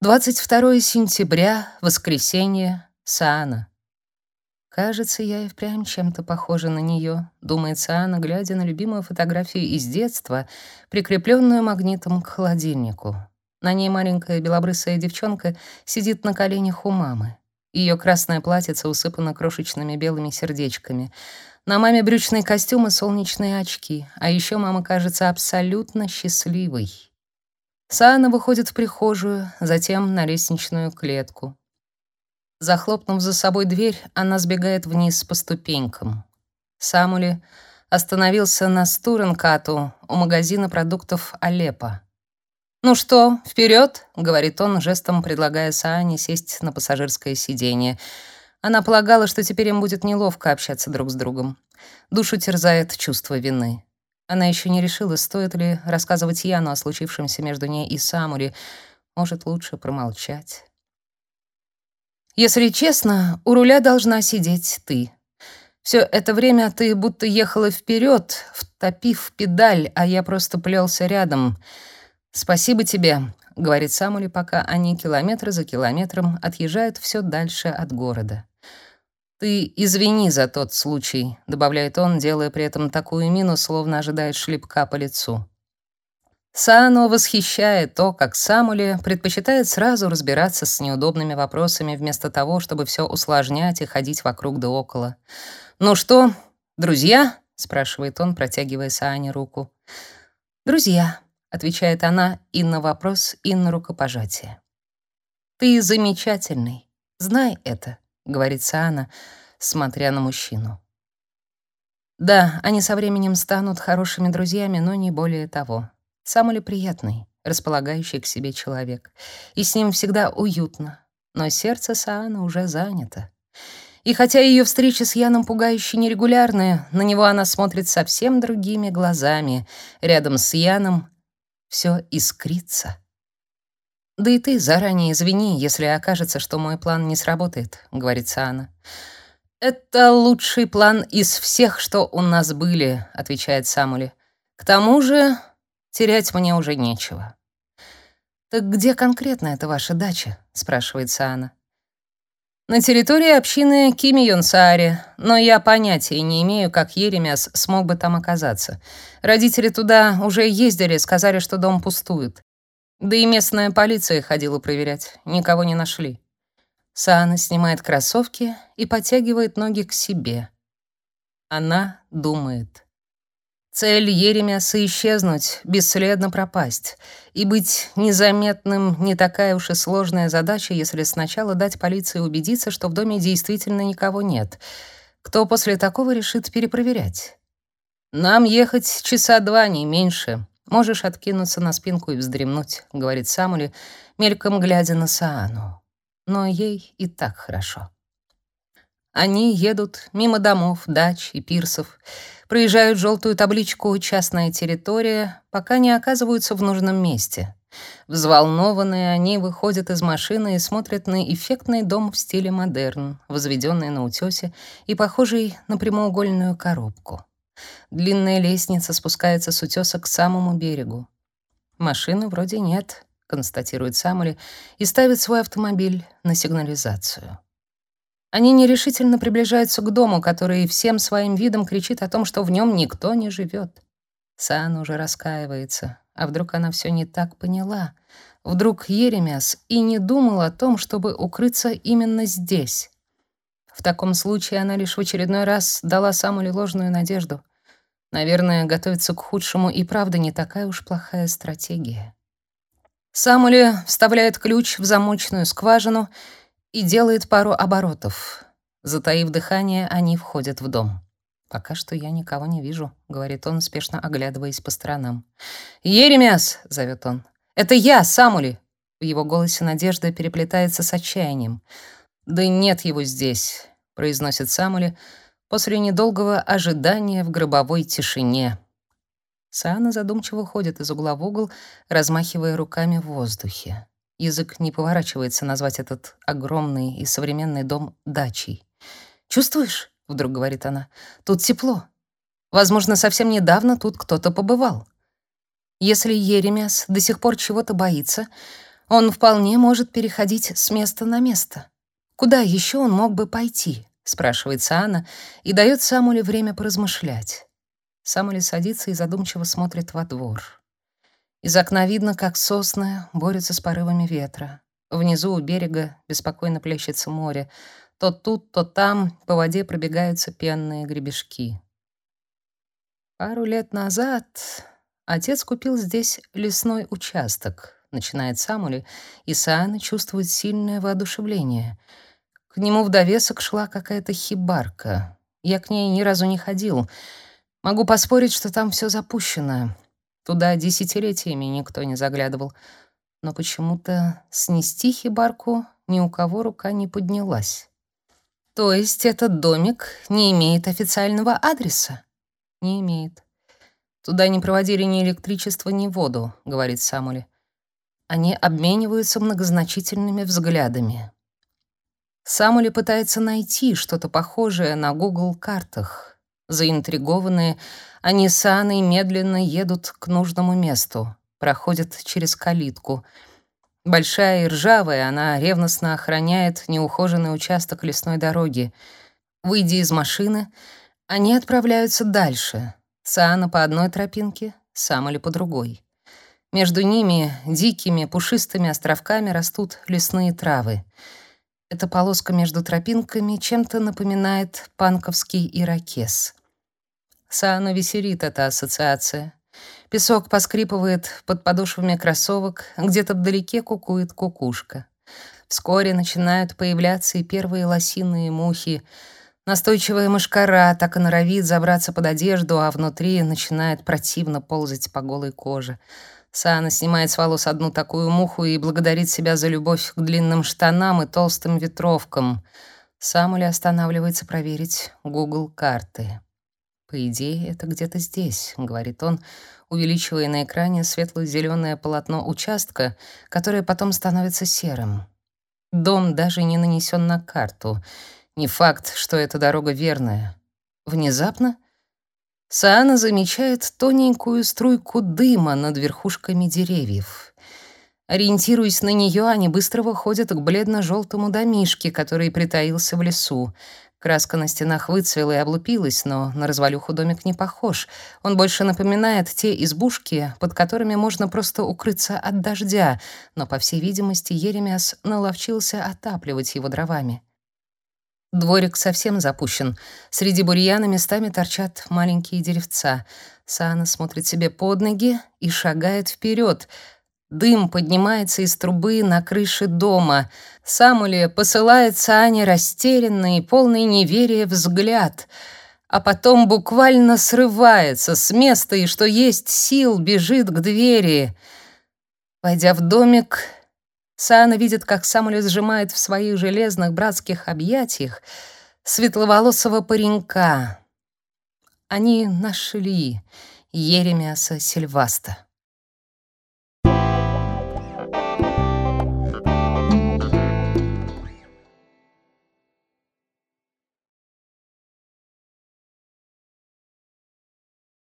22 сентября, воскресенье, Саана. Кажется, я и впрямь чем-то похожа на нее, думает Саана, глядя на любимую фотографию из детства, прикрепленную магнитом к холодильнику. На ней маленькая белобрысая девчонка сидит на коленях у мамы. Ее красное платьице усыпано крошечными белыми сердечками. На маме брючный костюм и солнечные очки, а еще мама кажется абсолютно счастливой. Саана выходит в прихожую, затем на лестничную клетку. Захлопнув за собой дверь, она сбегает вниз по ступенькам. Самули остановился на Стуренкату у магазина продуктов Алеппо. «Ну что, вперед!» — говорит он, жестом предлагая Саане сесть на пассажирское сиденье. Она полагала, что теперь им будет неловко общаться друг с другом. Душу терзает чувство вины. Она еще не решила, стоит ли рассказывать Яну о случившемся между ней и Самури. Может, лучше промолчать. Если честно, у руля должна сидеть ты. Все это время ты будто ехала вперед, втопив педаль, а я просто плелся рядом. Спасибо тебе, говорит Самули, пока они километр за километром отъезжают все дальше от города. «Ты извини за тот случай», — добавляет он, делая при этом такую мину, словно ожидает шлепка по лицу. Саано восхищает то, как Самули предпочитает сразу разбираться с неудобными вопросами вместо того, чтобы все усложнять и ходить вокруг да около. «Ну что, друзья?» — спрашивает он, протягивая Саане руку. «Друзья», — отвечает она и на вопрос, и на рукопожатие. «Ты замечательный. Знай это» говорит Саана, смотря на мужчину. Да, они со временем станут хорошими друзьями, но не более того. Самули приятный, располагающий к себе человек, и с ним всегда уютно. Но сердце Саана уже занято. И хотя ее встречи с Яном пугающе нерегулярные, на него она смотрит совсем другими глазами. Рядом с Яном все искрится. «Да и ты заранее извини, если окажется, что мой план не сработает», — говорит Саана. «Это лучший план из всех, что у нас были», — отвечает Самули. «К тому же терять мне уже нечего». «Так где конкретно эта ваша дача?» — спрашивает Саана. «На территории общины Кимион-Саари, но я понятия не имею, как Еремяс смог бы там оказаться. Родители туда уже ездили, сказали, что дом пустует. Да и местная полиция ходила проверять, никого не нашли. Саана снимает кроссовки и подтягивает ноги к себе. Она думает. Цель Еремяса — исчезнуть, бесследно пропасть. И быть незаметным не такая уж и сложная задача, если сначала дать полиции убедиться, что в доме действительно никого нет. Кто после такого решит перепроверять? Нам ехать часа два, не меньше. Можешь откинуться на спинку и вздремнуть, говорит Самули, мельком глядя на Саану. Но ей и так хорошо. Они едут мимо домов, дач и пирсов, проезжают желтую табличку «Частная территория», пока не оказываются в нужном месте. Взволнованные они выходят из машины и смотрят на эффектный дом в стиле модерн, возведенный на утёсе и похожий на прямоугольную коробку. Длинная лестница спускается с утёса к самому берегу. Машины вроде нет, констатирует Самули и ставит свой автомобиль на сигнализацию. Они нерешительно приближаются к дому, который всем своим видом кричит о том, что в нем никто не живет. Сан уже раскаивается. А вдруг она все не так поняла? Вдруг Еремяс и не думал о том, чтобы укрыться именно здесь? В таком случае она лишь в очередной раз дала Самуле ложную надежду. Наверное, готовиться к худшему и правда не такая уж плохая стратегия. Самули вставляет ключ в замочную скважину и делает пару оборотов. Затаив дыхание, они входят в дом. «Пока что я никого не вижу», — говорит он, спешно оглядываясь по сторонам. «Еремяс!» — зовет он. «Это я, Самули!» В его голосе надежда переплетается с отчаянием. «Да нет его здесь», — произносит Самули после недолгого ожидания в гробовой тишине. Саана задумчиво ходит из угла в угол, размахивая руками в воздухе. Язык не поворачивается назвать этот огромный и современный дом дачей. «Чувствуешь?» — вдруг говорит она. «Тут тепло. Возможно, совсем недавно тут кто-то побывал. Если Еремяс до сих пор чего-то боится, Он вполне может переходить с места на место. Куда еще он мог бы пойти? спрашивает Анна и дает Самуле время поразмышлять. Самуэль садится и задумчиво смотрит во двор. Из окна видно, как сосны борются с порывами ветра. Внизу у берега беспокойно плещется море. То тут, то там по воде пробегаются пенные гребешки. Пару лет назад отец купил здесь лесной участок, начинает Самули, и Саана чувствует сильное воодушевление. К нему в довесок шла какая-то хибарка. Я к ней ни разу не ходил — Могу поспорить, что там все запущено. Туда десятилетиями никто не заглядывал. Но почему-то снести хибарку ни у кого рука не поднялась. То есть этот домик не имеет официального адреса? Не имеет. Туда не проводили ни электричество, ни воду, говорит Самули. Они обмениваются многозначительными взглядами. Самули пытается найти что-то похожее на Google картах Заинтригованные, они с Анной медленно едут к нужному месту, проходят через калитку. Большая и ржавая, она ревностно охраняет неухоженный участок лесной дороги. Выйдя из машины, они отправляются дальше. Саана по одной тропинке, сам или по другой. Между ними дикими пушистыми островками растут лесные травы. Эта полоска между тропинками чем-то напоминает панковский ирокез. Саану веселит эта ассоциация. Песок поскрипывает под подошвами кроссовок, где-то вдалеке кукует кукушка. Вскоре начинают появляться и первые лосиные мухи. Настойчивая мышкара так и норовит забраться под одежду, а внутри начинает противно ползать по голой коже. Саана снимает с волос одну такую муху и благодарит себя за любовь к длинным штанам и толстым ветровкам. Самули останавливается проверить Google карты. По идее, это где-то здесь, говорит он, увеличивая на экране светло-зеленое полотно участка, которое потом становится серым. Дом даже не нанесен на карту. Не факт, что эта дорога верная. Внезапно Саана замечает тоненькую струйку дыма над верхушками деревьев. Ориентируясь на нее, они быстро выходят к бледно-желтому домишке, который притаился в лесу. Краска на стенах выцвела и облупилась, но на развалюху домик не похож. Он больше напоминает те избушки, под которыми можно просто укрыться от дождя, но, по всей видимости, Еремиас наловчился отапливать его дровами. Дворик совсем запущен. Среди бурьяна местами торчат маленькие деревца. Саана смотрит себе под ноги и шагает вперед — Дым поднимается из трубы на крыше дома. Самули посылает Сане растерянный полный неверия взгляд, а потом буквально срывается с места и, что есть сил, бежит к двери. Войдя в домик, Сана видит, как Самули сжимает в своих железных братских объятиях светловолосого паренька. Они нашли Еремиаса Сильваста.